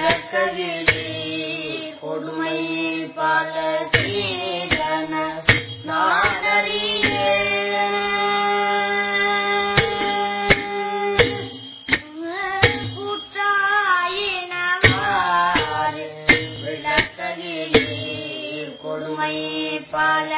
ഇടക്കഴി കൊടുമയിൽ പല കൂട്ടായിനവാര് ഇടക്കഴി കൊടുമയിൽ പല